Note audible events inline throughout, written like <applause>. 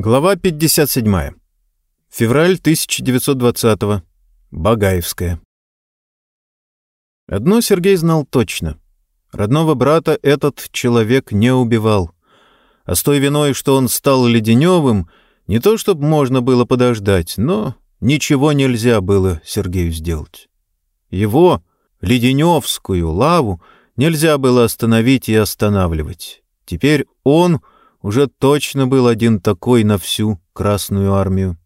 Глава 57. Февраль 1920-го. Багаевская. Одно Сергей знал точно. Родного брата этот человек не убивал. А с той виной, что он стал Леденевым, не то чтобы можно было подождать, но ничего нельзя было Сергею сделать. Его, Леденевскую лаву, нельзя было остановить и останавливать. Теперь он — уже точно был один такой на всю Красную Армию.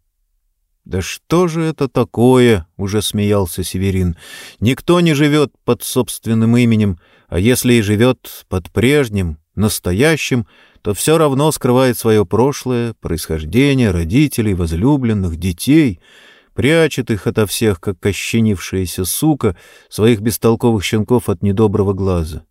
«Да что же это такое?» — уже смеялся Северин. «Никто не живет под собственным именем, а если и живет под прежним, настоящим, то все равно скрывает свое прошлое, происхождение, родителей, возлюбленных, детей, прячет их ото всех, как ощенившаяся сука, своих бестолковых щенков от недоброго глаза.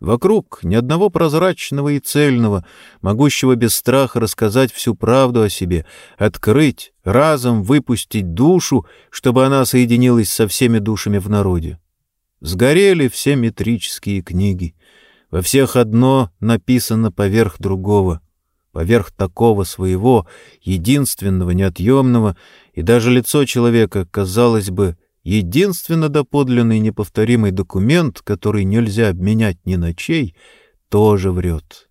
Вокруг ни одного прозрачного и цельного, могущего без страха рассказать всю правду о себе, открыть, разом выпустить душу, чтобы она соединилась со всеми душами в народе. Сгорели все метрические книги. Во всех одно написано поверх другого, поверх такого своего, единственного, неотъемного, и даже лицо человека, казалось бы, единственно доподлинный неповторимый документ, который нельзя обменять ни на чей, тоже врет.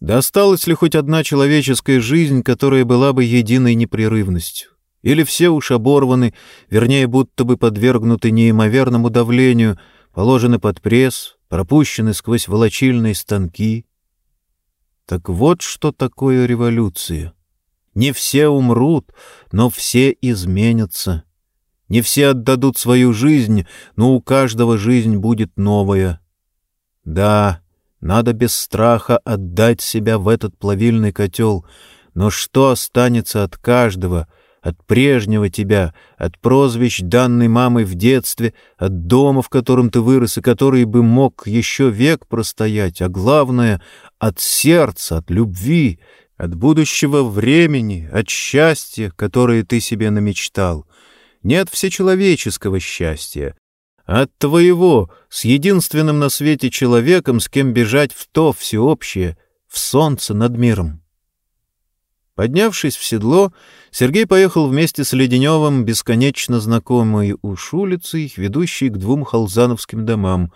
Досталась ли хоть одна человеческая жизнь, которая была бы единой непрерывностью? Или все уж оборваны, вернее, будто бы подвергнуты неимоверному давлению, положены под пресс, пропущены сквозь волочильные станки? Так вот что такое революция. Не все умрут, но все изменятся. Не все отдадут свою жизнь, но у каждого жизнь будет новая. Да, надо без страха отдать себя в этот плавильный котел, но что останется от каждого, от прежнего тебя, от прозвищ, данной мамой в детстве, от дома, в котором ты вырос и который бы мог еще век простоять, а главное — от сердца, от любви, от будущего времени, от счастья, которое ты себе намечтал — не от всечеловеческого счастья, от твоего, с единственным на свете человеком, с кем бежать в то всеобщее, в солнце над миром. Поднявшись в седло, Сергей поехал вместе с Леденевым бесконечно знакомой уж улицей, ведущей к двум халзановским домам,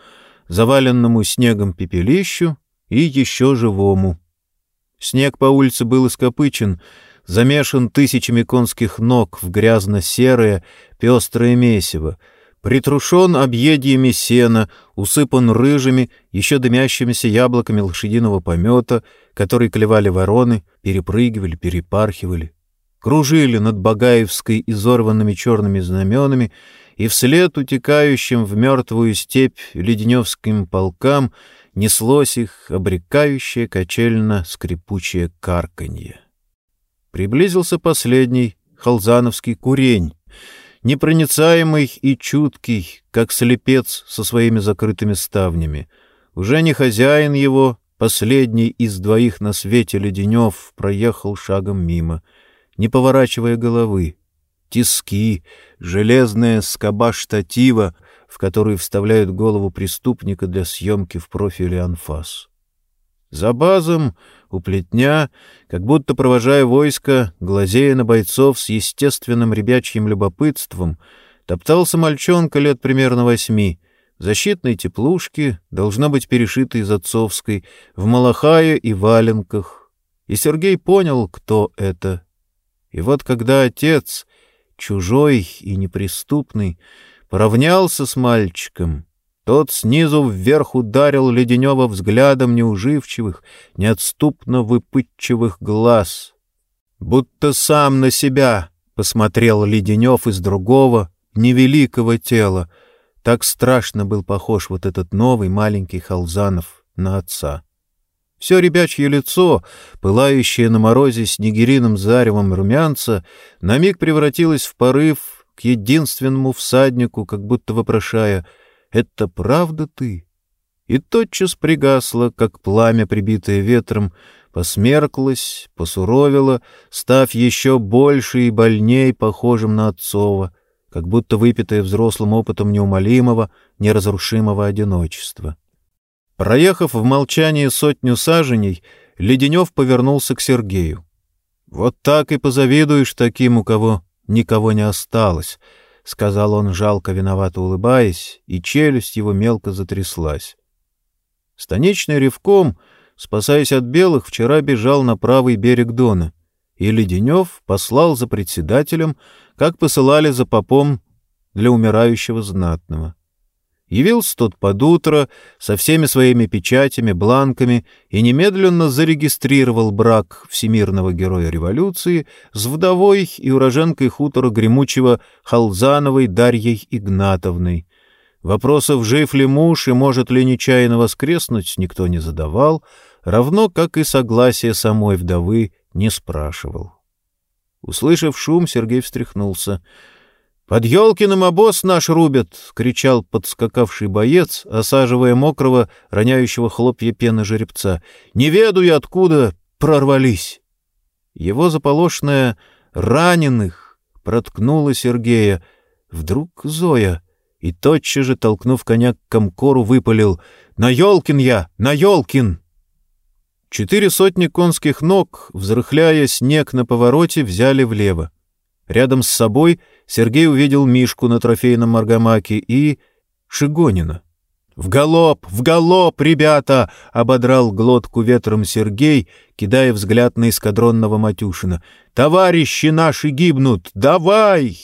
заваленному снегом пепелищу и еще живому. Снег по улице был ископычен — замешан тысячами конских ног в грязно-серое, пестрое месиво, притрушен объедьями сена, усыпан рыжими, еще дымящимися яблоками лошадиного помета, которые клевали вороны, перепрыгивали, перепархивали, кружили над Багаевской изорванными черными знаменами, и вслед утекающим в мертвую степь леденевским полкам неслось их обрекающее качельно-скрипучее карканье. Приблизился последний, халзановский курень, непроницаемый и чуткий, как слепец со своими закрытыми ставнями. Уже не хозяин его, последний из двоих на свете леденев, проехал шагом мимо, не поворачивая головы. Тиски, железная скоба штатива, в которую вставляют голову преступника для съемки в профиле анфас. За базом у плетня, как будто провожая войско, глазея на бойцов с естественным ребячьим любопытством, топтался мальчонка лет примерно восьми, защитной теплушки, должна быть перешитой из отцовской, в малахае и валенках. И Сергей понял, кто это. И вот когда отец, чужой и неприступный, поравнялся с мальчиком — тот снизу вверх ударил Леденева взглядом неуживчивых, неотступно выпытчивых глаз. Будто сам на себя посмотрел Леденев из другого, невеликого тела. Так страшно был похож вот этот новый маленький Халзанов на отца. Все ребячье лицо, пылающее на морозе снегириным заревом румянца, на миг превратилось в порыв к единственному всаднику, как будто вопрошая — это правда ты?» И тотчас пригасла, как пламя, прибитое ветром, посмерклась, посуровила, став еще больше и больней похожим на отцова, как будто выпитая взрослым опытом неумолимого, неразрушимого одиночества. Проехав в молчании сотню саженей, Леденев повернулся к Сергею. Вот так и позавидуешь таким, у кого никого не осталось, — сказал он, жалко виновато улыбаясь, и челюсть его мелко затряслась. Станичный ревком, спасаясь от белых, вчера бежал на правый берег Дона, и Леденев послал за председателем, как посылали за попом для умирающего знатного. Явился тот под утро со всеми своими печатями, бланками и немедленно зарегистрировал брак всемирного героя революции с вдовой и уроженкой хутора Гремучего Халзановой Дарьей Игнатовной. Вопросов, жив ли муж и может ли нечаянно воскреснуть, никто не задавал, равно как и согласие самой вдовы не спрашивал. Услышав шум, Сергей встряхнулся — «Под Ёлкиным обоз наш рубят!» — кричал подскакавший боец, осаживая мокрого, роняющего хлопья пены жеребца. «Не ведаю, откуда прорвались!» Его заполошная «раненых» проткнула Сергея. Вдруг Зоя, и тотчас же, толкнув коня к комкору, выпалил «На Ёлкин я! На Ёлкин!» Четыре сотни конских ног, взрыхляя снег на повороте, взяли влево. Рядом с собой Сергей увидел Мишку на трофейном Маргамаке и Шигонина. «В галоп! В галоп, ребята!» — ободрал глотку ветром Сергей, кидая взгляд на эскадронного Матюшина. «Товарищи наши гибнут! Давай!»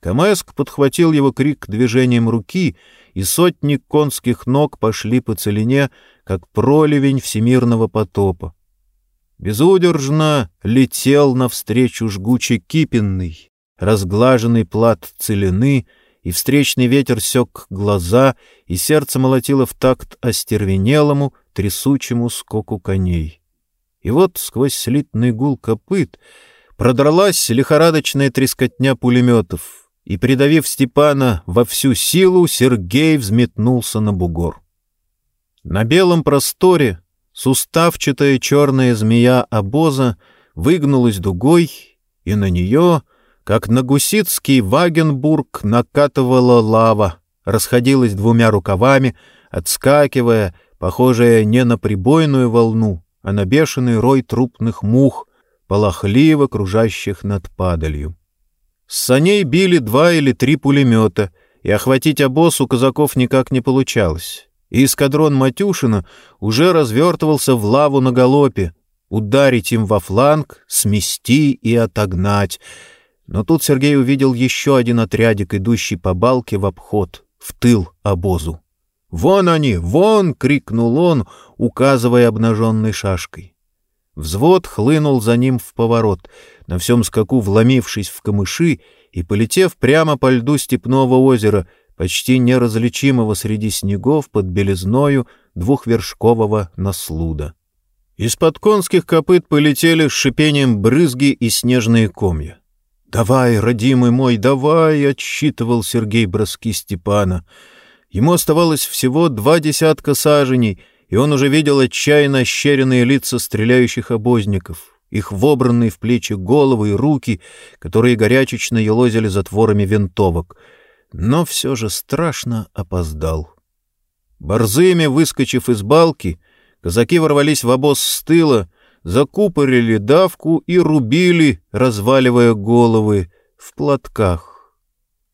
Камэск подхватил его крик движением руки, и сотни конских ног пошли по целине, как проливень всемирного потопа безудержно летел навстречу жгучий кипенный, разглаженный плат целины, и встречный ветер сёк глаза, и сердце молотило в такт остервенелому, трясучему скоку коней. И вот сквозь слитный гул копыт продралась лихорадочная трескотня пулеметов, и, придавив Степана во всю силу, Сергей взметнулся на бугор. На белом просторе Суставчатая черная змея обоза выгнулась дугой, и на нее, как на гусицкий Вагенбург, накатывала лава, расходилась двумя рукавами, отскакивая, похожая не на прибойную волну, а на бешеный рой трупных мух, полохливо кружащих над падалью. С саней били два или три пулемета, и охватить обоз у казаков никак не получалось и эскадрон Матюшина уже развертывался в лаву на галопе, ударить им во фланг, смести и отогнать. Но тут Сергей увидел еще один отрядик, идущий по балке в обход, в тыл обозу. «Вон они! Вон!» — крикнул он, указывая обнаженной шашкой. Взвод хлынул за ним в поворот, на всем скаку вломившись в камыши и полетев прямо по льду степного озера — почти неразличимого среди снегов под белизною двухвершкового наслуда. Из-под конских копыт полетели с шипением брызги и снежные комья. «Давай, родимый мой, давай!» — отсчитывал Сергей броски Степана. Ему оставалось всего два десятка саженей, и он уже видел отчаянно ощеренные лица стреляющих обозников, их вобранные в плечи головы и руки, которые горячечно елозили затворами винтовок — но все же страшно опоздал. Борзыми, выскочив из балки, казаки ворвались в обоз с тыла, закупорили давку и рубили, разваливая головы, в платках.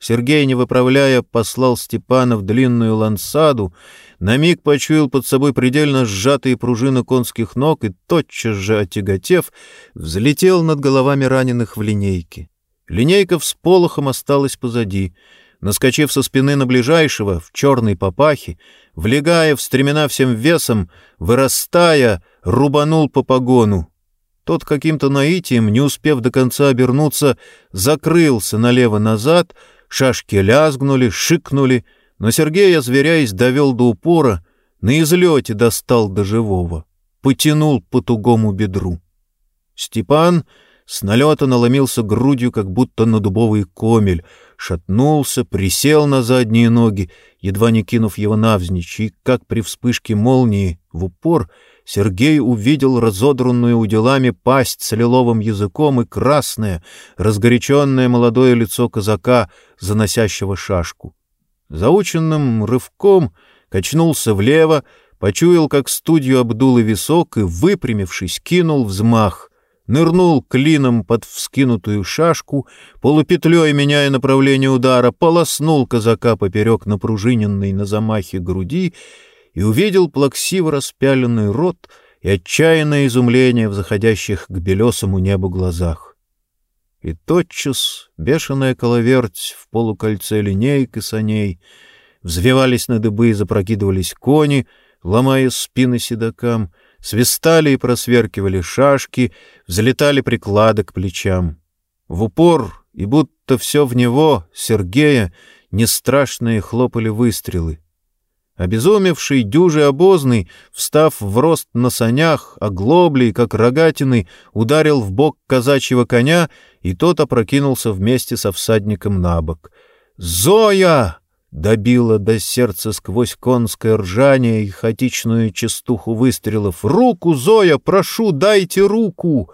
Сергей, не выправляя, послал Степана в длинную лансаду, на миг почуял под собой предельно сжатые пружины конских ног и, тотчас же отяготев, взлетел над головами раненых в линейке. Линейка с полохом осталась позади — наскочив со спины на ближайшего, в черной папахе, влегая в стремена всем весом, вырастая, рубанул по погону. Тот каким-то наитием, не успев до конца обернуться, закрылся налево-назад, шашки лязгнули, шикнули, но Сергей, озверяясь, довел до упора, на излете достал до живого, потянул по тугому бедру. Степан с налета наломился грудью, как будто на дубовый комель, шатнулся, присел на задние ноги, едва не кинув его навзничь, и, как при вспышке молнии, в упор, Сергей увидел разодранную уделами пасть с лиловым языком и красное, разгоряченное молодое лицо казака, заносящего шашку. Заученным рывком качнулся влево, почуял, как студию обдул и висок, и, выпрямившись, кинул взмах — нырнул клином под вскинутую шашку, полупетлей меняя направление удара, полоснул казака поперек напружиненной на замахе груди и увидел плаксиво распяленный рот и отчаянное изумление в заходящих к белесому небу глазах. И тотчас бешеная коловерть в полукольце линейк и саней взвивались на дыбы и запрокидывались кони, ломая спины седокам — свистали и просверкивали шашки, взлетали приклады к плечам. В упор, и будто все в него, Сергея, нестрашные хлопали выстрелы. Обезумевший дюжий обозный, встав в рост на санях, оглоблей, как рогатины, ударил в бок казачьего коня, и тот опрокинулся вместе со всадником на бок. «Зоя!» добило до сердца сквозь конское ржание и хаотичную частуху выстрелов. «Руку, Зоя, прошу, дайте руку!»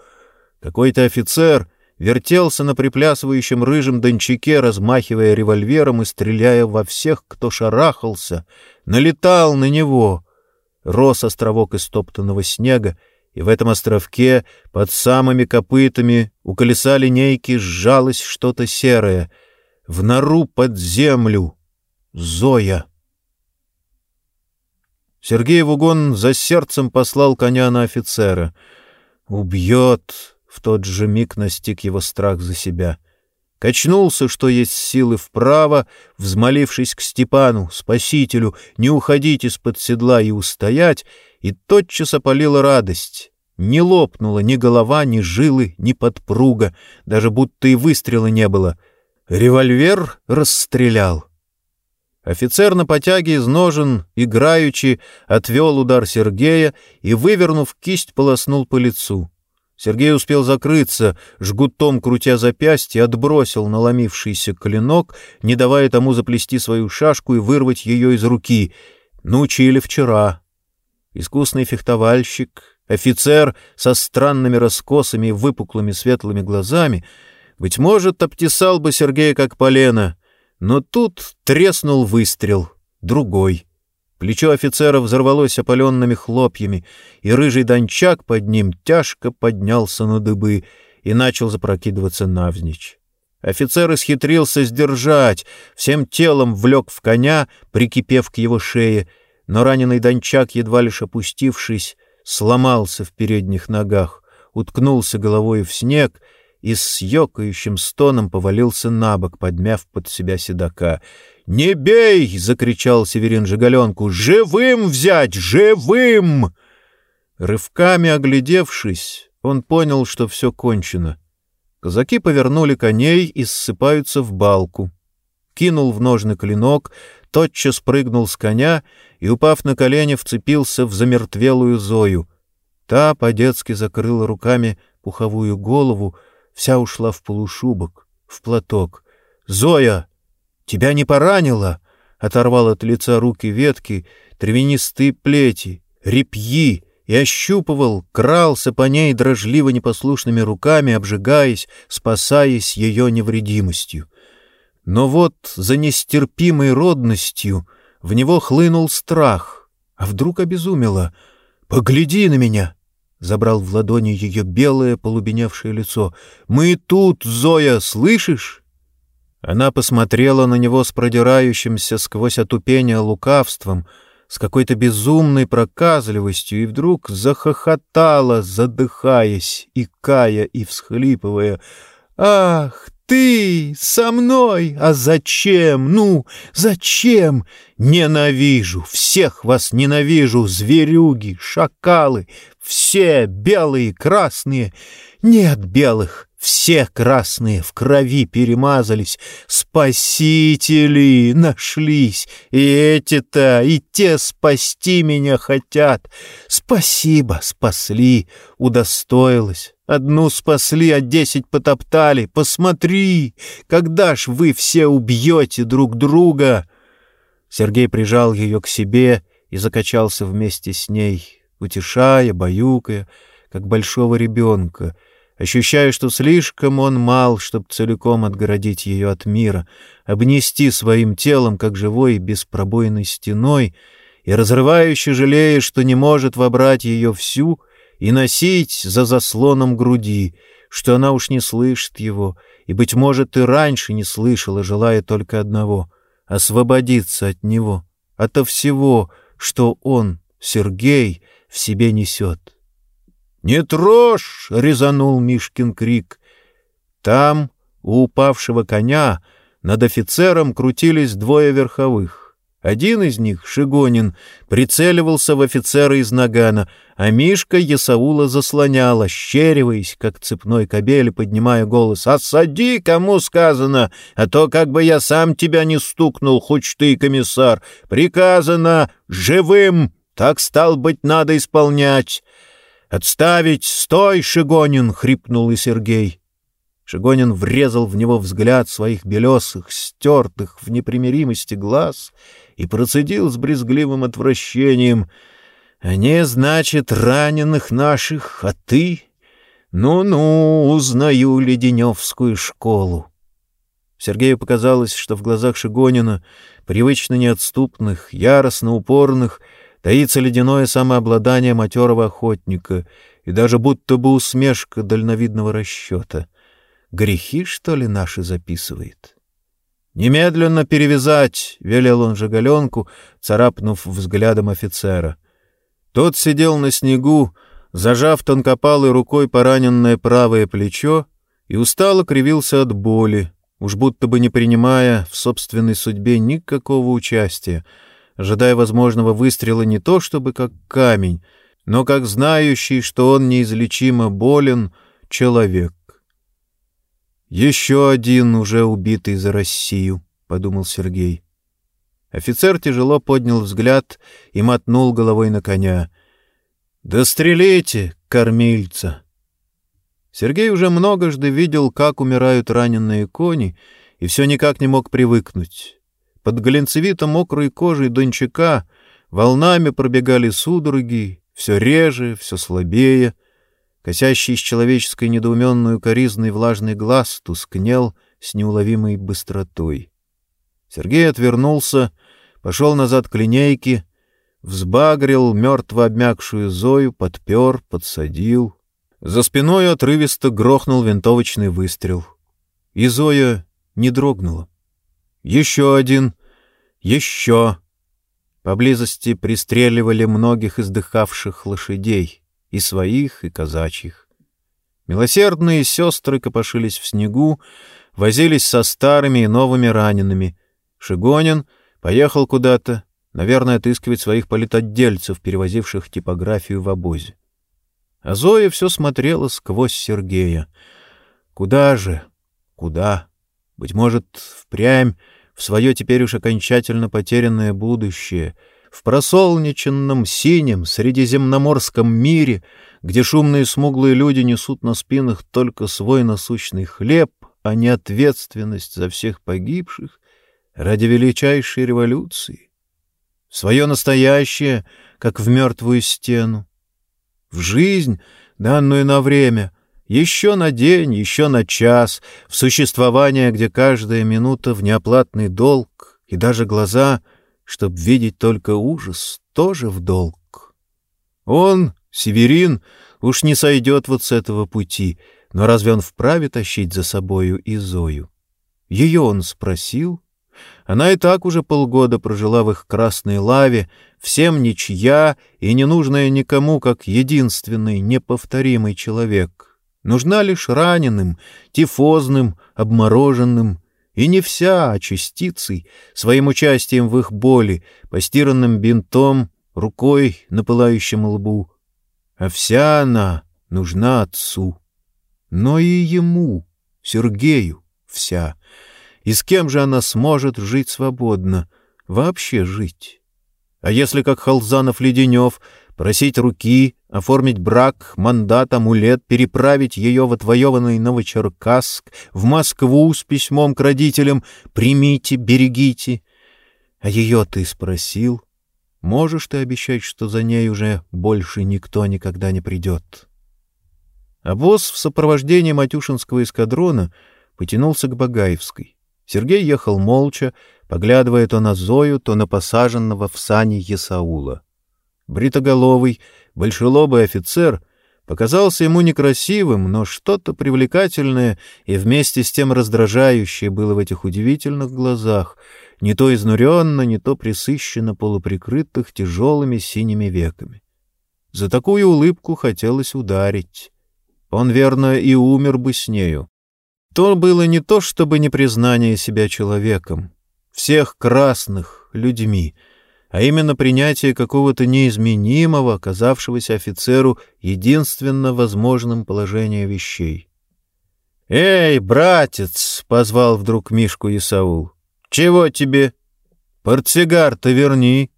Какой-то офицер вертелся на приплясывающем рыжем дончаке, размахивая револьвером и стреляя во всех, кто шарахался, налетал на него. Рос островок истоптанного снега, и в этом островке под самыми копытами у колеса линейки сжалось что-то серое. В нору под землю Зоя. Сергей Вугон за сердцем послал коня на офицера. «Убьет!» — в тот же миг настиг его страх за себя. Качнулся, что есть силы вправо, взмолившись к Степану, спасителю, не уходить из-под седла и устоять, и тотчас опалила радость. Не лопнула ни голова, ни жилы, ни подпруга, даже будто и выстрела не было. Револьвер расстрелял. Офицер на потяге из ножен, играючи, отвел удар Сергея и, вывернув кисть, полоснул по лицу. Сергей успел закрыться, жгутом крутя запястье, отбросил наломившийся клинок, не давая тому заплести свою шашку и вырвать ее из руки. Научили вчера. Искусный фехтовальщик, офицер со странными раскосами и выпуклыми светлыми глазами, быть может, обтесал бы Сергея как полено — но тут треснул выстрел, другой. Плечо офицера взорвалось опаленными хлопьями, и рыжий дончак под ним тяжко поднялся на дыбы и начал запрокидываться навзничь. Офицер исхитрился сдержать, всем телом влек в коня, прикипев к его шее, но раненый дончак, едва лишь опустившись, сломался в передних ногах, уткнулся головой в снег — и с ёкающим стоном повалился на бок, подмяв под себя седока. «Не бей!» — закричал Северин Жигаленку. «Живым взять! Живым!» Рывками оглядевшись, он понял, что все кончено. Казаки повернули коней и ссыпаются в балку. Кинул в ножны клинок, тотчас прыгнул с коня и, упав на колени, вцепился в замертвелую Зою. Та по-детски закрыла руками пуховую голову, вся ушла в полушубок, в платок. «Зоя! Тебя не поранило?» Оторвал от лица руки ветки, травянистые плети, репьи, и ощупывал, крался по ней дрожливо непослушными руками, обжигаясь, спасаясь ее невредимостью. Но вот за нестерпимой родностью в него хлынул страх, а вдруг обезумело. «Погляди на меня! Забрал в ладони ее белое полубеневшее лицо. «Мы тут, Зоя, слышишь?» Она посмотрела на него с продирающимся сквозь отупение лукавством, с какой-то безумной проказливостью, и вдруг захохотала, задыхаясь, и кая, и всхлипывая. «Ах, ты со мной! А зачем? Ну, зачем? Ненавижу! Всех вас ненавижу! Зверюги, шакалы! Все белые, красные! Нет белых! Все красные в крови перемазались, спасители нашлись, и эти-то, и те спасти меня хотят. Спасибо, спасли, удостоилась. Одну спасли, а десять потоптали. Посмотри, когда ж вы все убьете друг друга!» Сергей прижал ее к себе и закачался вместе с ней, утешая, баюкая, как большого ребенка — ощущая, что слишком он мал, чтобы целиком отгородить ее от мира, обнести своим телом, как живой беспробойной стеной, и разрывающе жалея, что не может вобрать ее всю и носить за заслоном груди, что она уж не слышит его, и, быть может, и раньше не слышала, желая только одного — освободиться от него, ото всего, что он, Сергей, в себе несет. «Не трожь!» — резанул Мишкин крик. Там, у упавшего коня, над офицером крутились двое верховых. Один из них, Шигонин, прицеливался в офицера из нагана, а Мишка Ясаула заслонял, ощериваясь, как цепной кобель, поднимая голос. «Осади, кому сказано, а то как бы я сам тебя не стукнул, хоть ты, комиссар. Приказано живым, так, стал быть, надо исполнять». «Отставить! Стой, Шигонин!» — хрипнул и Сергей. Шигонин врезал в него взгляд своих белесых, стертых в непримиримости глаз — и процедил с брезгливым отвращением. «Они, значит, раненых наших, а ты? Ну-ну, узнаю Леденевскую школу». Сергею показалось, что в глазах Шигонина, привычно неотступных, яростно упорных, таится ледяное самообладание матерого охотника и даже будто бы усмешка дальновидного расчета. Грехи, что ли, наши записывает? «Немедленно перевязать!» — велел он Жигаленку, царапнув взглядом офицера. Тот сидел на снегу, зажав тонкопалой рукой пораненное правое плечо, и устало кривился от боли, уж будто бы не принимая в собственной судьбе никакого участия, ожидая возможного выстрела не то чтобы как камень, но как знающий, что он неизлечимо болен, человек. «Еще один уже убитый за Россию», — подумал Сергей. Офицер тяжело поднял взгляд и мотнул головой на коня. «Да стрелите, кормильца!» Сергей уже многожды видел, как умирают раненые кони, и все никак не мог привыкнуть. Под глинцевито-мокрой кожей дончака волнами пробегали судороги, все реже, все слабее — Косящий с человеческой недоуменную коризной влажный глаз тускнел с неуловимой быстротой. Сергей отвернулся, пошел назад к линейке, взбагрил мертво обмякшую Зою, подпер, подсадил. За спиной отрывисто грохнул винтовочный выстрел. И Зоя не дрогнула. Еще один, еще. Поблизости пристреливали многих издыхавших лошадей и своих, и казачьих. Милосердные сестры копошились в снегу, возились со старыми и новыми ранеными. Шигонин поехал куда-то, наверное, отыскивать своих политотдельцев, перевозивших типографию в обозе. А Зоя все смотрела сквозь Сергея. Куда же? Куда? Быть может, впрямь в свое теперь уж окончательно потерянное будущее — в просолнеченном синем средиземноморском мире, где шумные смуглые люди несут на спинах только свой насущный хлеб, а не ответственность за всех погибших, ради величайшей революции. Свое настоящее, как в мертвую стену. В жизнь, данную на время, еще на день, еще на час, в существование, где каждая минута в неоплатный долг, и даже глаза — чтоб видеть только ужас, тоже в долг. Он, Северин, уж не сойдет вот с этого пути, но разве он вправе тащить за собою и Зою? Ее он спросил. Она и так уже полгода прожила в их красной лаве, всем ничья и не нужная никому, как единственный неповторимый человек. Нужна лишь раненым, тифозным, обмороженным, и не вся, а частицей, своим участием в их боли, постиранным бинтом, рукой на пылающем лбу. А вся она нужна отцу. Но и ему, Сергею, вся. И с кем же она сможет жить свободно, вообще жить? А если, как Халзанов-Леденев, просить руки, оформить брак, мандат, амулет, переправить ее в отвоеванный Новочеркасск, в Москву с письмом к родителям «Примите, берегите». А ее ты спросил, можешь ты обещать, что за ней уже больше никто никогда не придет? А босс в сопровождении Матюшинского эскадрона потянулся к Багаевской. Сергей ехал молча, поглядывая то на Зою, то на посаженного в сани Есаула. Бритоголовый, большелобый офицер показался ему некрасивым, но что-то привлекательное и вместе с тем раздражающее было в этих удивительных глазах, не то изнуренно, не то присыщенно полуприкрытых тяжелыми синими веками. За такую улыбку хотелось ударить. Он, верно, и умер бы с нею. То было не то, чтобы не признание себя человеком, всех красных людьми, а именно принятие какого-то неизменимого, оказавшегося офицеру единственно возможным положения вещей. «Эй, братец!» — позвал вдруг Мишку Исаул. «Чего тебе? Портсигар-то верни!»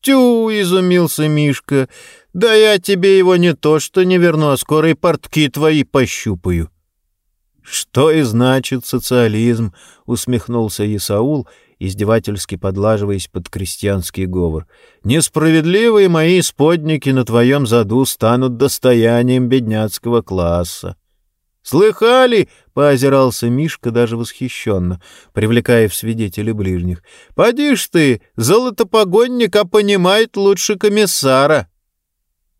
«Тю!» — изумился Мишка. «Да я тебе его не то что не верну, а скоро и портки твои пощупаю». «Что и значит социализм?» — усмехнулся Исаул, издевательски подлаживаясь под крестьянский говор. «Несправедливые мои сподники на твоем заду станут достоянием бедняцкого класса». «Слыхали?» — поозирался Мишка даже восхищенно, привлекая в свидетели ближних. «Поди ж ты, золотопогонник, а понимает лучше комиссара».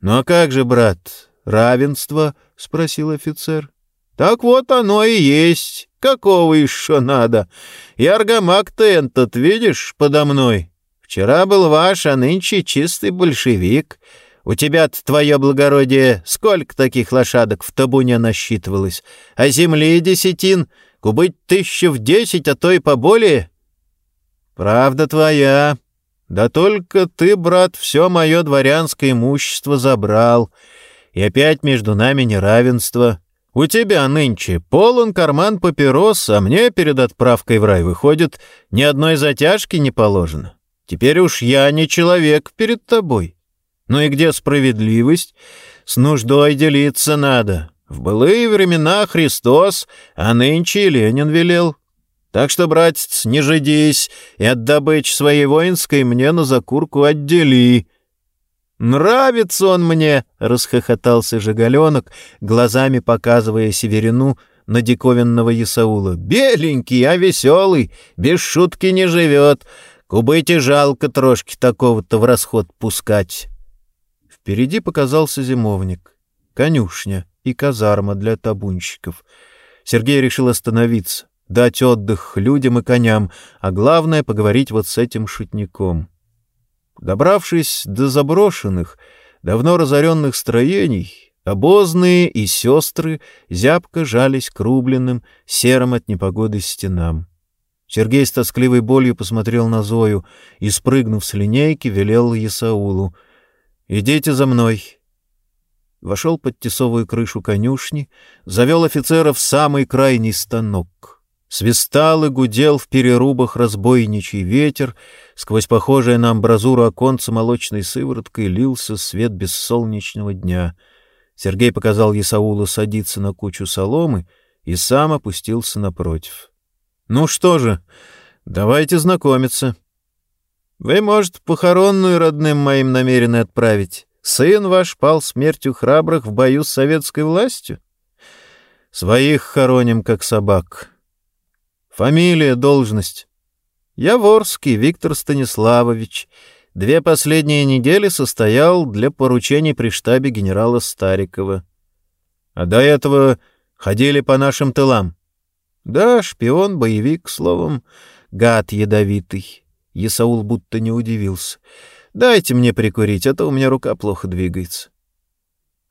«Ну а как же, брат, равенство?» — спросил офицер. Так вот оно и есть. Какого еще надо? И аргамак-то этот, видишь, подо мной. Вчера был ваш, а нынче чистый большевик. У тебя-то, твое благородие, сколько таких лошадок в табуне насчитывалось? А земли десятин, кубыть тысячу в десять, а то и поболее? Правда твоя. Да только ты, брат, все мое дворянское имущество забрал. И опять между нами неравенство. У тебя нынче полон карман папирос, а мне перед отправкой в рай выходит, ни одной затяжки не положено. Теперь уж я не человек перед тобой. Ну и где справедливость? С нуждой делиться надо. В былые времена Христос, а нынче Ленин велел. Так что, братец, не жидись и от добычи своей воинской мне на закурку отдели. «Нравится он мне!» — расхохотался Жигаленок, глазами показывая Северину на диковинного Исаула. «Беленький, а веселый, без шутки не живет. Кубыте жалко трошки такого-то в расход пускать». Впереди показался зимовник, конюшня и казарма для табунщиков. Сергей решил остановиться, дать отдых людям и коням, а главное — поговорить вот с этим шутником. Добравшись до заброшенных, давно разоренных строений, обозные и сестры зябко жались к рубленным, серым от непогоды стенам. Сергей с тоскливой болью посмотрел на Зою и, спрыгнув с линейки, велел Исаулу. «Идите за мной». Вошел под тесовую крышу конюшни, завел офицера в самый крайний станок. Свистал и гудел в перерубах разбойничий ветер, сквозь похожее на амбразуру оконце молочной сывороткой лился свет бессолнечного дня. Сергей показал Исаулу садиться на кучу соломы и сам опустился напротив. — Ну что же, давайте знакомиться. — Вы, может, похоронную родным моим намерены отправить? Сын ваш пал смертью храбрых в бою с советской властью? — Своих хороним, как собак. — Фамилия, должность. Яворский Виктор Станиславович. Две последние недели состоял для поручений при штабе генерала Старикова. А до этого ходили по нашим тылам. Да, шпион, боевик, словом, гад ядовитый. Исаул будто не удивился. Дайте мне прикурить, а то у меня рука плохо двигается.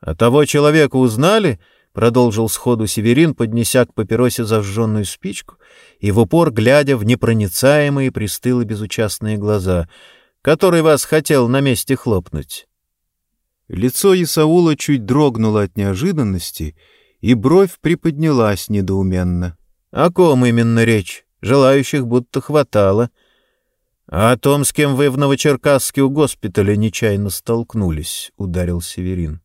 А того человека узнали —— продолжил сходу Северин, поднеся к папиросе зажженную спичку и в упор глядя в непроницаемые пристылы безучастные глаза, который вас хотел на месте хлопнуть. Лицо Исаула чуть дрогнуло от неожиданности, и бровь приподнялась недоуменно. О ком именно речь? Желающих будто хватало. А о том, с кем вы в Новочеркасске у госпиталя нечаянно столкнулись, — ударил Северин.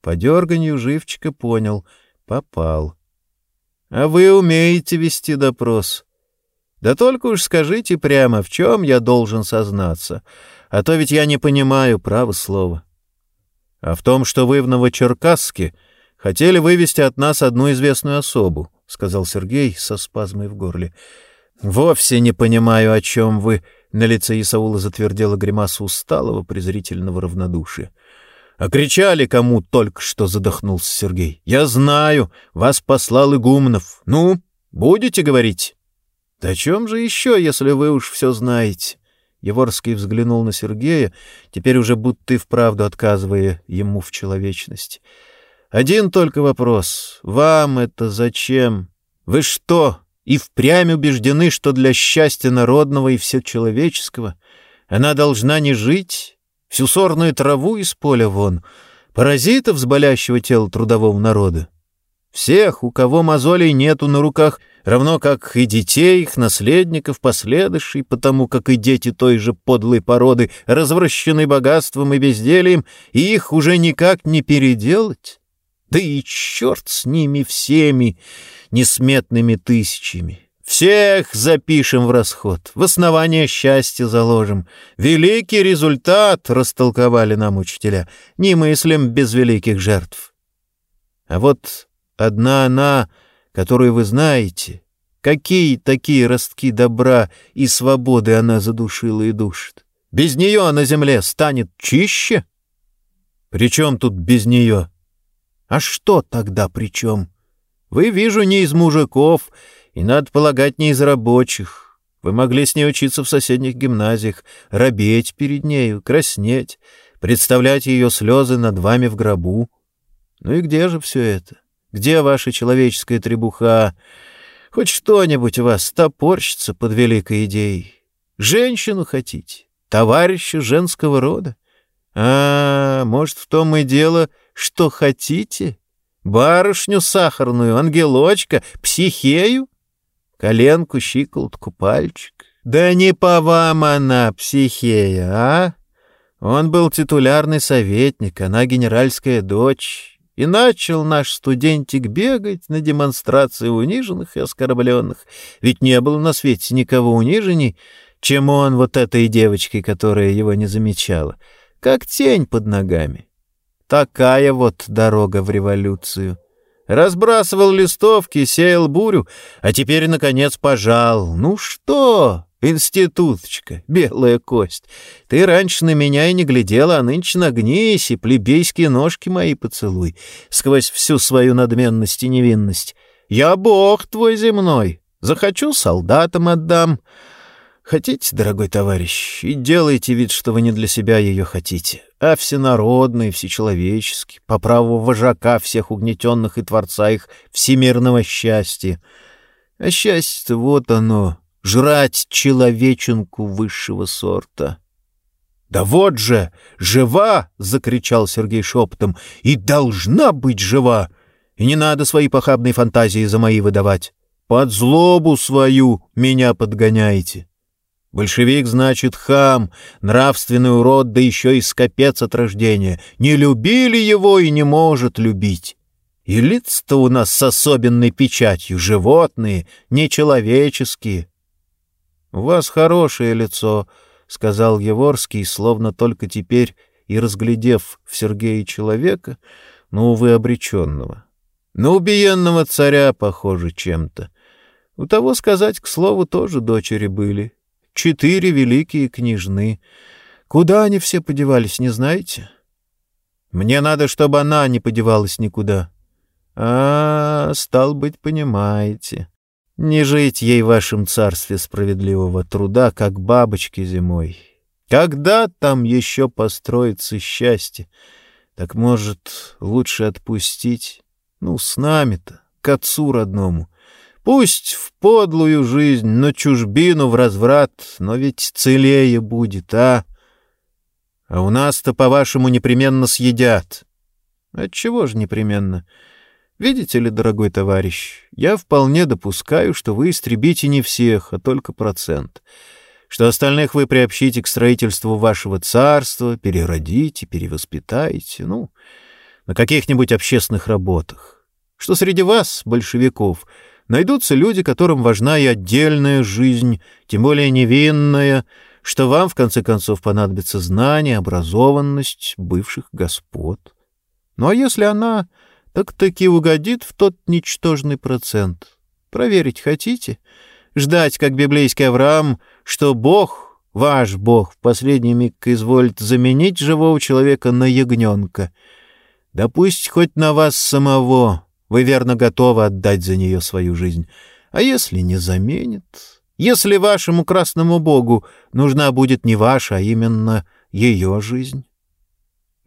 По дерганью живчика понял — попал. — А вы умеете вести допрос? — Да только уж скажите прямо, в чем я должен сознаться, а то ведь я не понимаю право слова. — А в том, что вы в Новочеркасске хотели вывести от нас одну известную особу, — сказал Сергей со спазмой в горле. — Вовсе не понимаю, о чем вы... На лице Исаула затвердела гримаса усталого презрительного равнодушия. А кричали кому только что задохнулся Сергей. Я знаю, вас послал Игумнов. Ну, будете говорить? Да о чем же еще, если вы уж все знаете? Еворский взглянул на Сергея, теперь уже будто и вправду отказывая ему в человечности. Один только вопрос. Вам это зачем? Вы что, и впрямь убеждены, что для счастья народного и всечеловеческого она должна не жить, всю сорную траву из поля вон, паразитов с болящего тела трудового народа? Всех, у кого мозолей нету на руках, равно как и детей, их наследников, последующей, потому как и дети той же подлой породы развращены богатством и бездельем, и их уже никак не переделать. Да и черт с ними всеми, несметными тысячами. Всех запишем в расход, в основание счастья заложим. Великий результат, растолковали нам учителя, не мыслим без великих жертв. А вот Одна она, которую вы знаете. Какие такие ростки добра и свободы она задушила и душит? Без нее на земле станет чище? При чем тут без нее? А что тогда при чем? Вы, вижу, не из мужиков, и, надо полагать, не из рабочих. Вы могли с ней учиться в соседних гимназиях, робеть перед нею, краснеть, представлять ее слезы над вами в гробу. Ну и где же все это? Где ваша человеческая требуха? Хоть что-нибудь у вас топорщится под великой идеей. Женщину хотите? Товарища женского рода? А, может, в том и дело, что хотите? Барышню сахарную, ангелочка, психею? Коленку, щиколотку, пальчик? Да не по вам она, психея, а? Он был титулярный советник, она генеральская дочь. И начал наш студентик бегать на демонстрации униженных и оскорбленных. Ведь не было на свете никого униженней, чем он вот этой девочкой, которая его не замечала. Как тень под ногами. Такая вот дорога в революцию. Разбрасывал листовки, сеял бурю, а теперь, наконец, пожал. Ну что, «Институточка, белая кость, ты раньше на меня и не глядела, а нынче нагнись и плебейские ножки мои поцелуй сквозь всю свою надменность и невинность. Я бог твой земной, захочу, солдатам отдам. Хотите, дорогой товарищ, и делайте вид, что вы не для себя ее хотите, а всенародный, всечеловеческий, по праву вожака всех угнетенных и творца их всемирного счастья. А счастье-то вот оно» жрать человеченку высшего сорта. — Да вот же, жива! — закричал Сергей шепотом. — И должна быть жива! И не надо свои похабные фантазии за мои выдавать. Под злобу свою меня подгоняете. Большевик, значит, хам, нравственный урод, да еще и скопец от рождения. Не любили его и не может любить. И лица-то у нас с особенной печатью, животные, нечеловеческие. «У вас хорошее лицо», — сказал Еворский, словно только теперь и разглядев в Сергее человека, но, увы, обреченного. На убиенного царя похоже чем-то. У того, сказать, к слову, тоже дочери были. Четыре великие княжны. Куда они все подевались, не знаете? Мне надо, чтобы она не подевалась никуда. А, стал быть, понимаете. Не жить ей в вашем царстве справедливого труда, как бабочки зимой. Когда там еще построится счастье? Так, может, лучше отпустить? Ну, с нами-то, к отцу родному. Пусть в подлую жизнь, на чужбину, в разврат, но ведь целее будет, а? А у нас-то, по-вашему, непременно съедят. Отчего же непременно? — Видите ли, дорогой товарищ, я вполне допускаю, что вы истребите не всех, а только процент. Что остальных вы приобщите к строительству вашего царства, переродите, перевоспитаете, ну, на каких-нибудь общественных работах. Что среди вас, большевиков, найдутся люди, которым важна и отдельная жизнь, тем более невинная, что вам, в конце концов, понадобится знание, образованность бывших господ. Ну а если она так-таки угодит в тот ничтожный процент. Проверить хотите? Ждать, как библейский Авраам, что Бог, ваш бог в последний миг изволит заменить живого человека на ягненка. Да пусть хоть на вас самого вы верно готовы отдать за нее свою жизнь. А если не заменит? Если вашему красному богу нужна будет не ваша, а именно ее жизнь?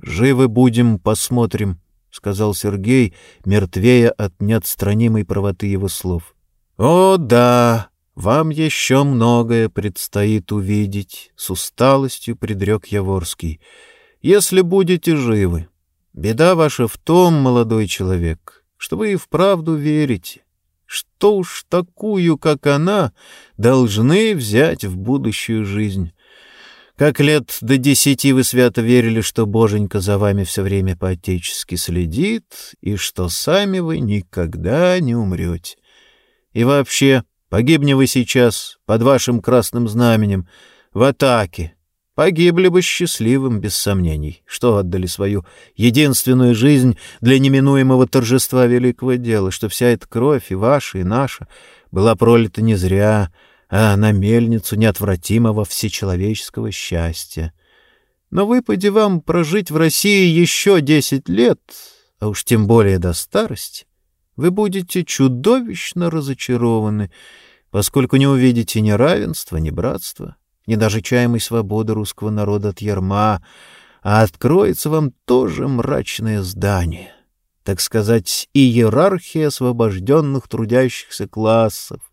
«Живы будем, посмотрим», — сказал Сергей, мертвея от неотстранимой правоты его слов. «О, да, вам еще многое предстоит увидеть», — с усталостью предрек Яворский. «Если будете живы. Беда ваша в том, молодой человек, что вы и вправду верите, что уж такую, как она, должны взять в будущую жизнь. Как лет до десяти вы свято верили, что Боженька за вами все время по-отечески следит, и что сами вы никогда не умрете. И вообще, погибни вы сейчас под вашим красным знаменем в атаке, погибли бы счастливым, без сомнений, что отдали свою единственную жизнь для неминуемого торжества великого дела, что вся эта кровь и ваша, и наша была пролита не зря, а на мельницу неотвратимого всечеловеческого счастья. Но выпади вам прожить в России еще десять лет, а уж тем более до старости, вы будете чудовищно разочарованы, поскольку не увидите ни равенства, ни братства, ни даже чаемой свободы русского народа от ярма, а откроется вам тоже мрачное здание, так сказать, иерархия освобожденных трудящихся классов —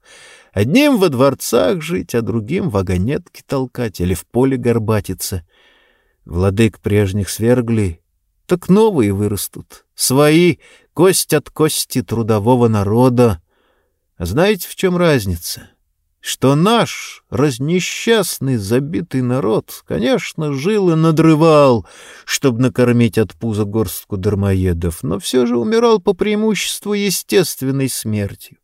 Одним во дворцах жить, а другим вагонетки толкать или в поле горбатиться. Владык прежних свергли, так новые вырастут. Свои, кость от кости трудового народа. А знаете, в чем разница? Что наш разнесчастный забитый народ, конечно, жил и надрывал, чтобы накормить от пуза горстку дармоедов, но все же умирал по преимуществу естественной смертью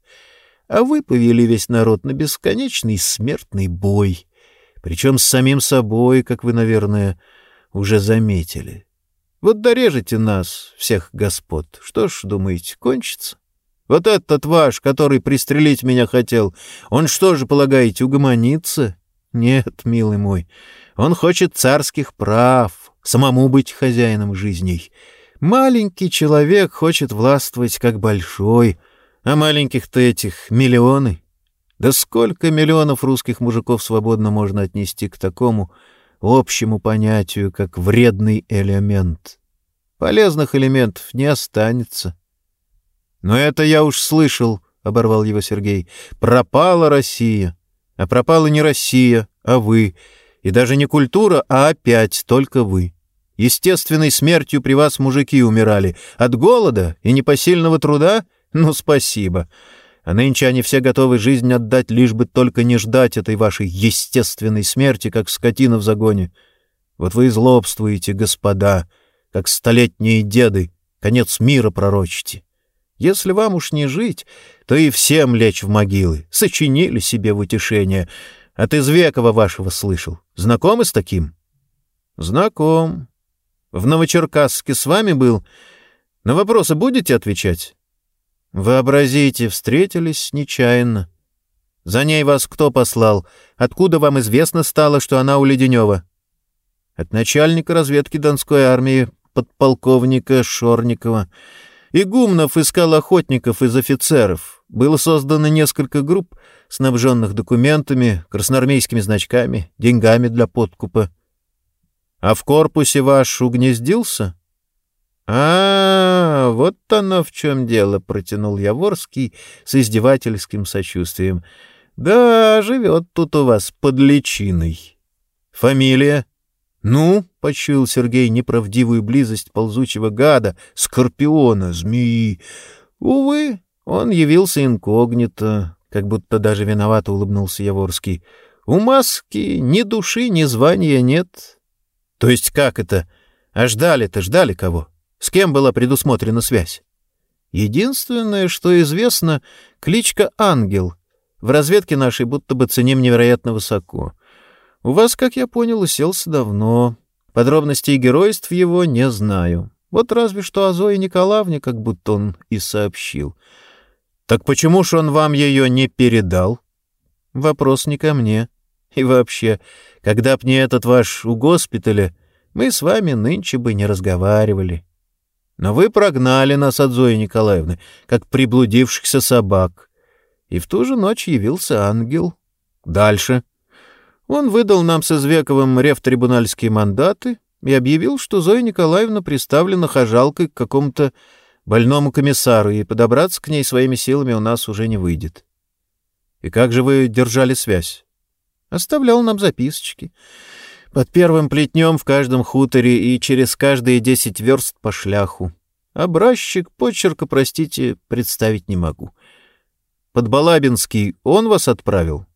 а вы повели весь народ на бесконечный смертный бой, причем с самим собой, как вы, наверное, уже заметили. Вот дорежете нас, всех господ, что ж, думаете, кончится? Вот этот ваш, который пристрелить меня хотел, он что же, полагаете, угомонится? Нет, милый мой, он хочет царских прав, самому быть хозяином жизней. Маленький человек хочет властвовать как большой — а маленьких-то этих миллионы. Да сколько миллионов русских мужиков свободно можно отнести к такому общему понятию, как вредный элемент? Полезных элементов не останется. Но это я уж слышал, — оборвал его Сергей. Пропала Россия. А пропала не Россия, а вы. И даже не культура, а опять только вы. Естественной смертью при вас мужики умирали. От голода и непосильного труда — ну, спасибо. А нынче они все готовы жизнь отдать, лишь бы только не ждать этой вашей естественной смерти, как скотина в загоне. Вот вы и злобствуете, господа, как столетние деды, конец мира пророчите. Если вам уж не жить, то и всем лечь в могилы. Сочинили себе в утешение. От Извекова вашего слышал. Знакомы с таким? Знаком. В Новочеркасске с вами был. На вопросы будете отвечать? Вообразите, встретились нечаянно. За ней вас кто послал? Откуда вам известно стало, что она у Леденева? От начальника разведки Донской армии, подполковника Шорникова. Игумнов искал охотников из офицеров. Было создано несколько групп, снабженных документами, красноармейскими значками, деньгами для подкупа. А в корпусе ваш угнездился? «А, вот оно в чем дело», — протянул Яворский с издевательским сочувствием. «Да, живет тут у вас под личиной». «Фамилия?» «Ну», — почуял Сергей неправдивую близость ползучего гада, скорпиона, змеи. «Увы, он явился инкогнито», — как будто даже виновато улыбнулся Яворский. «У маски ни души, ни звания нет». «То есть как это? А ждали-то, ждали кого?» С кем была предусмотрена связь? Единственное, что известно, кличка «Ангел». В разведке нашей будто бы ценим невероятно высоко. У вас, как я понял, уселся давно. Подробностей геройств его не знаю. Вот разве что о Зое Николаевне, как будто он и сообщил. Так почему ж он вам ее не передал? Вопрос не ко мне. И вообще, когда б не этот ваш у госпиталя, мы с вами нынче бы не разговаривали. Но вы прогнали нас от Зои Николаевны, как приблудившихся собак. И в ту же ночь явился ангел. Дальше. Он выдал нам с Извековым рефтрибунальские мандаты и объявил, что Зоя Николаевна приставлена хожалкой к какому-то больному комиссару, и подобраться к ней своими силами у нас уже не выйдет. И как же вы держали связь? Оставлял нам записочки. Под первым плетнем в каждом хуторе и через каждые десять верст по шляху. Образчик почерка, простите, представить не могу. Под Балабинский он вас отправил?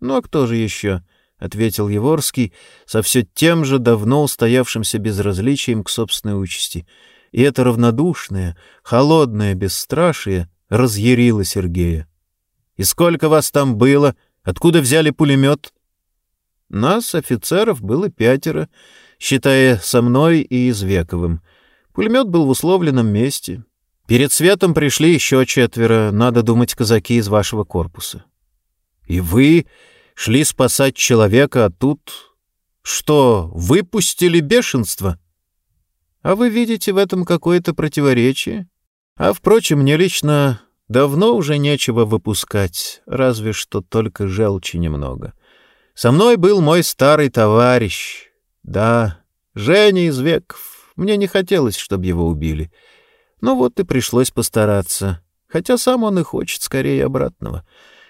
Ну а кто же еще? — ответил Еворский со все тем же давно устоявшимся безразличием к собственной участи. И это равнодушное, холодное бесстрашие разъярило Сергея. «И сколько вас там было? Откуда взяли пулемет?» Нас, офицеров, было пятеро, считая со мной и Извековым. Пулемет был в условленном месте. Перед светом пришли еще четверо, надо думать, казаки из вашего корпуса. И вы шли спасать человека, а тут... Что, выпустили бешенство? А вы видите в этом какое-то противоречие? А, впрочем, мне лично давно уже нечего выпускать, разве что только желчи немного. Со мной был мой старый товарищ. Да, Женя из веков. Мне не хотелось, чтобы его убили. Ну вот и пришлось постараться. Хотя сам он и хочет скорее обратного.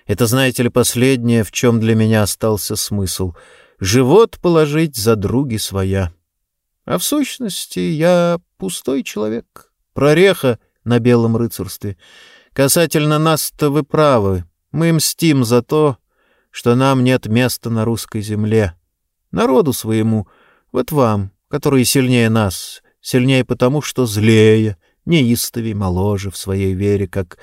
Это, знаете ли, последнее, в чем для меня остался смысл. Живот положить за други своя. А в сущности я пустой человек. Прореха на белом рыцарстве. Касательно нас-то вы правы. Мы мстим за то, что нам нет места на русской земле. Народу своему, вот вам, которые сильнее нас, сильнее потому, что злее, неистовей, моложе в своей вере, как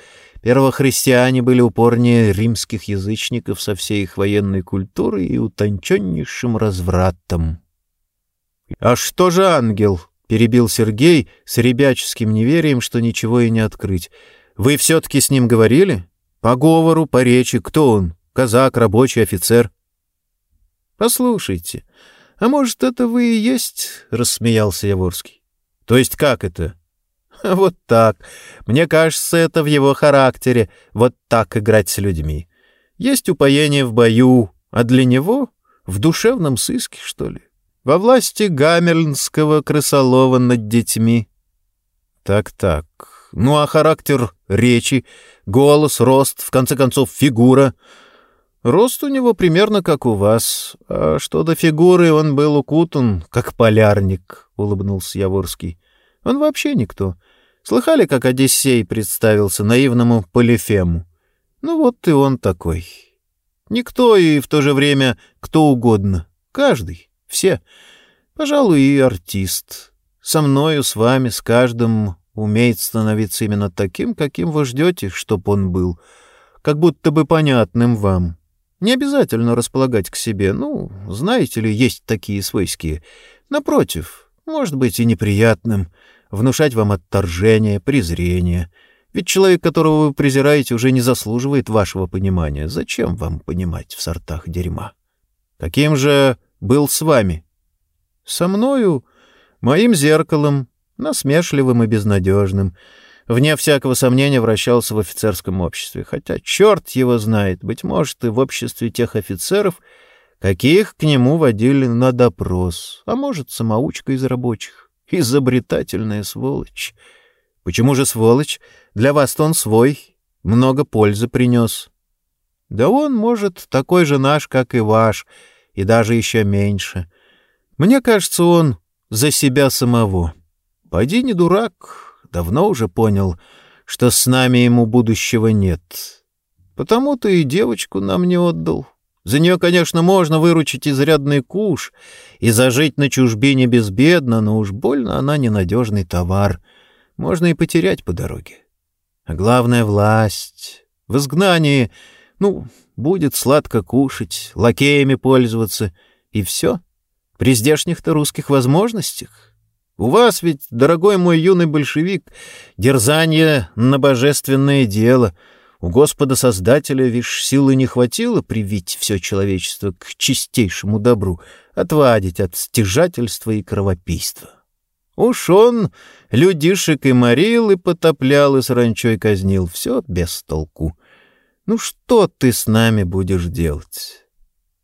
первохристиане были упорнее римских язычников со всей их военной культурой и утонченнейшим развратом. — А что же ангел? — перебил Сергей с ребяческим неверием, что ничего и не открыть. — Вы все-таки с ним говорили? По говору, по речи, кто он? казак, рабочий, офицер. — Послушайте, а может, это вы и есть? — рассмеялся Яворский. — То есть как это? — <laughs> Вот так. Мне кажется, это в его характере, вот так играть с людьми. Есть упоение в бою, а для него — в душевном сыске, что ли? Во власти гамельнского крысолова над детьми. Так-так. Ну а характер речи, голос, рост, в конце концов, фигура — Рост у него примерно как у вас, а что до фигуры, он был укутан, как полярник, — улыбнулся Яворский. Он вообще никто. Слыхали, как Одиссей представился наивному Полифему? Ну вот и он такой. Никто и в то же время кто угодно. Каждый. Все. Пожалуй, и артист. Со мною, с вами, с каждым умеет становиться именно таким, каким вы ждете, чтоб он был. Как будто бы понятным вам. Не обязательно располагать к себе, ну, знаете ли, есть такие свойские. Напротив, может быть и неприятным, внушать вам отторжение, презрение. Ведь человек, которого вы презираете, уже не заслуживает вашего понимания. Зачем вам понимать в сортах дерьма? Каким же был с вами? Со мною, моим зеркалом, насмешливым и безнадежным, вне всякого сомнения вращался в офицерском обществе, хотя черт его знает, быть может, и в обществе тех офицеров, каких к нему водили на допрос, а может, самоучка из рабочих, изобретательная сволочь. Почему же сволочь? Для вас-то он свой, много пользы принес. Да он, может, такой же наш, как и ваш, и даже еще меньше. Мне кажется, он за себя самого. Пойди не дурак, давно уже понял, что с нами ему будущего нет. Потому-то и девочку нам не отдал. За нее, конечно, можно выручить изрядный куш и зажить на чужбине безбедно, но уж больно она ненадежный товар. Можно и потерять по дороге. А главное — власть. В изгнании, ну, будет сладко кушать, лакеями пользоваться, и все. При здешних-то русских возможностях у вас ведь, дорогой мой юный большевик, дерзание на божественное дело. У Господа Создателя, вишь, силы не хватило привить все человечество к чистейшему добру, отвадить от стяжательства и кровопийства. Уж он людишек и морил, и потоплял, и саранчой казнил. Все без толку. Ну что ты с нами будешь делать?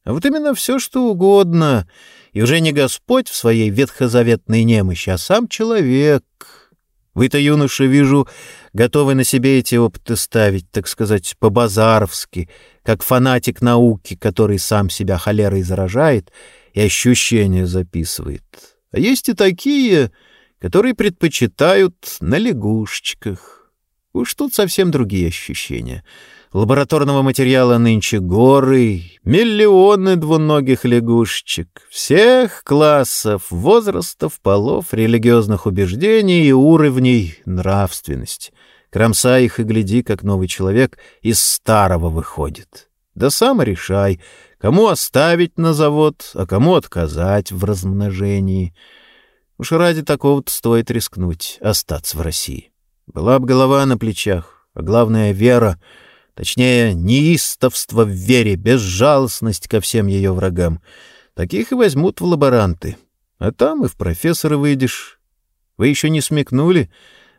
А вот именно все, что угодно. И уже не Господь в своей ветхозаветной немощи, а сам человек. Вы-то, юноша, вижу, готовы на себе эти опыты ставить, так сказать, по-базаровски, как фанатик науки, который сам себя холерой заражает и ощущения записывает. А есть и такие, которые предпочитают на лягушечках. Уж тут совсем другие ощущения — Лабораторного материала нынче горы, миллионы двуногих лягушечек, всех классов, возрастов, полов, религиозных убеждений и уровней нравственности. Кромсай их и гляди, как новый человек из старого выходит. Да сам решай, кому оставить на завод, а кому отказать в размножении. Уж ради такого-то стоит рискнуть остаться в России. Была б голова на плечах, а главное — вера — Точнее, неистовство в вере, безжалостность ко всем ее врагам. Таких и возьмут в лаборанты. А там и в профессоры выйдешь. Вы еще не смекнули,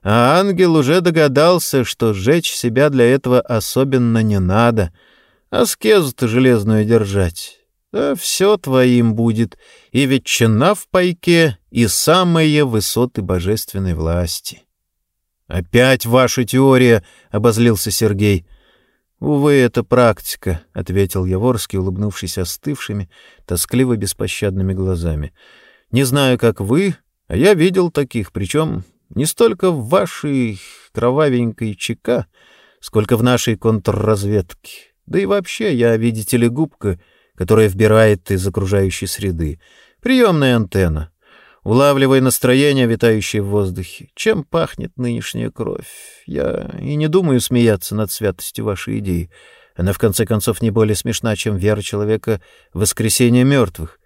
а ангел уже догадался, что сжечь себя для этого особенно не надо. Аскезу-то железную держать. А все твоим будет, и ветчина в пайке, и самые высоты божественной власти. — Опять ваша теория, — обозлился Сергей. «Увы, это практика», — ответил Яворский, улыбнувшись остывшими, тоскливо беспощадными глазами. «Не знаю, как вы, а я видел таких, причем не столько в вашей кровавенькой ЧК, сколько в нашей контрразведке. Да и вообще, я, видите ли, губка, которая вбирает из окружающей среды. Приемная антенна улавливая настроение, витающее в воздухе. Чем пахнет нынешняя кровь? Я и не думаю смеяться над святостью вашей идеи. Она, в конце концов, не более смешна, чем вера человека в воскресение мертвых.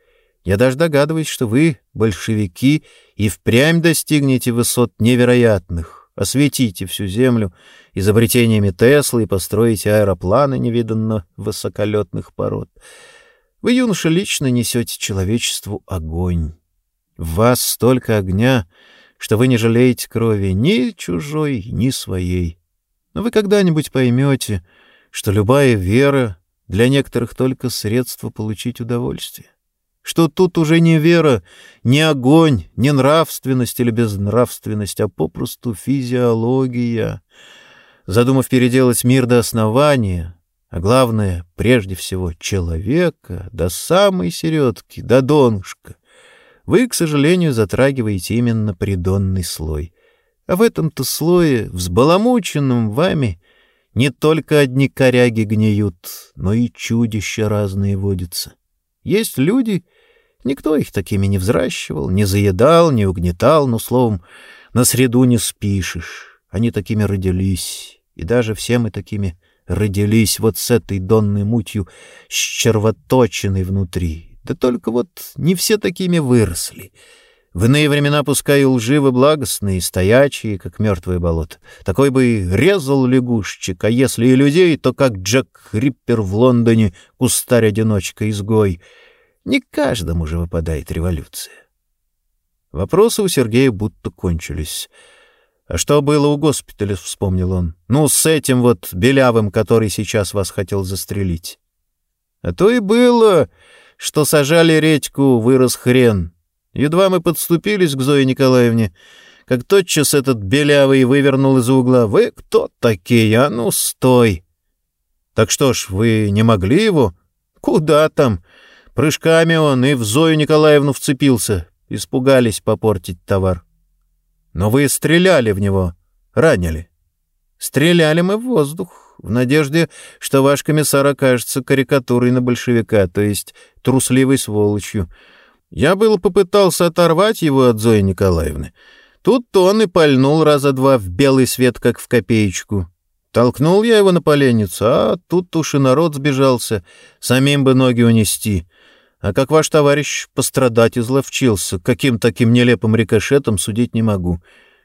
Я даже догадываюсь, что вы, большевики, и впрямь достигнете высот невероятных, осветите всю землю изобретениями Теслы и построите аэропланы невиданно высоколетных пород. Вы, юноша, лично несете человечеству огонь. В вас столько огня, что вы не жалеете крови ни чужой, ни своей. Но вы когда-нибудь поймете, что любая вера для некоторых только средство получить удовольствие. Что тут уже не вера, не огонь, не нравственность или безнравственность, а попросту физиология. Задумав переделать мир до основания, а главное, прежде всего, человека, до самой середки, до донышка — вы, к сожалению, затрагиваете именно придонный слой. А в этом-то слое, взбаламученном вами, не только одни коряги гниют, но и чудища разные водятся. Есть люди, никто их такими не взращивал, не заедал, не угнетал, но, словом, на среду не спишешь. Они такими родились, и даже все мы такими родились вот с этой донной мутью, с червоточиной внутри, да только вот не все такими выросли. В иные времена пускай и лживы благостные, стоячие, как мертвое болото. Такой бы резал лягушечек, а если и людей, то как Джек Риппер в Лондоне, кустарь-одиночка-изгой. Не каждому же выпадает революция. Вопросы у Сергея будто кончились. «А что было у госпиталя?» — вспомнил он. «Ну, с этим вот белявым, который сейчас вас хотел застрелить». «А то и было...» что сажали редьку, вырос хрен. Едва мы подступились к Зое Николаевне, как тотчас этот белявый вывернул из угла. «Вы кто такие? А ну, стой!» «Так что ж, вы не могли его?» «Куда там?» Прыжками он и в Зою Николаевну вцепился. Испугались попортить товар. «Но вы стреляли в него, ранили». «Стреляли мы в воздух в надежде, что ваш комиссар окажется карикатурой на большевика, то есть трусливой сволочью. Я было попытался оторвать его от Зои Николаевны. Тут он и пальнул раза два в белый свет, как в копеечку. Толкнул я его на поленницу, а тут уж и народ сбежался, самим бы ноги унести. А как ваш товарищ пострадать изловчился, каким таким нелепым рикошетом судить не могу.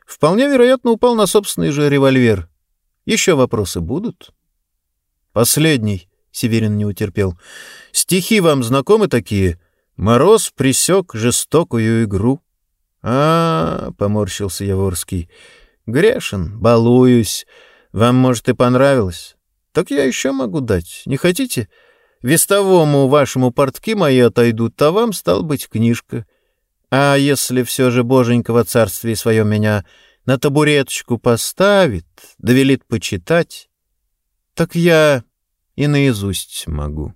Вполне вероятно, упал на собственный же револьвер. Еще вопросы будут? Последний, — Северин не утерпел. Стихи вам знакомы такие? Мороз присек жестокую игру. А, -а, -а поморщился Яворский. Грешен, балуюсь. Вам, может, и понравилось. Так я еще могу дать. Не хотите? Вестовому вашему портки мои отойдут, а вам, стал быть, книжка. А если все же боженька во царстве своем меня на табуреточку поставит, довелит почитать, так я и наизусть могу.